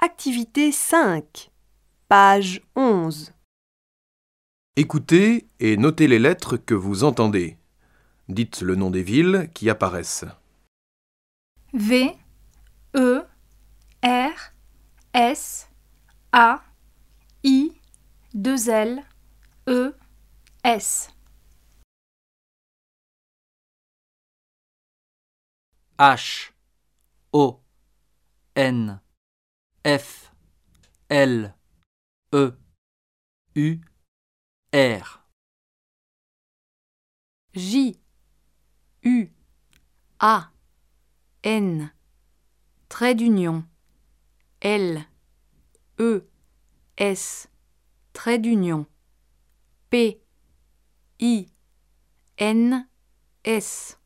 Activité 5, page 11. Écoutez et notez les lettres que vous entendez. Dites le nom des villes qui apparaissent. V, E, R, S, A, I, 2 L, E, S. H O N F L E U R. J U A N. Trait d'union. L. E. S. Trait d'union. P. I. N. S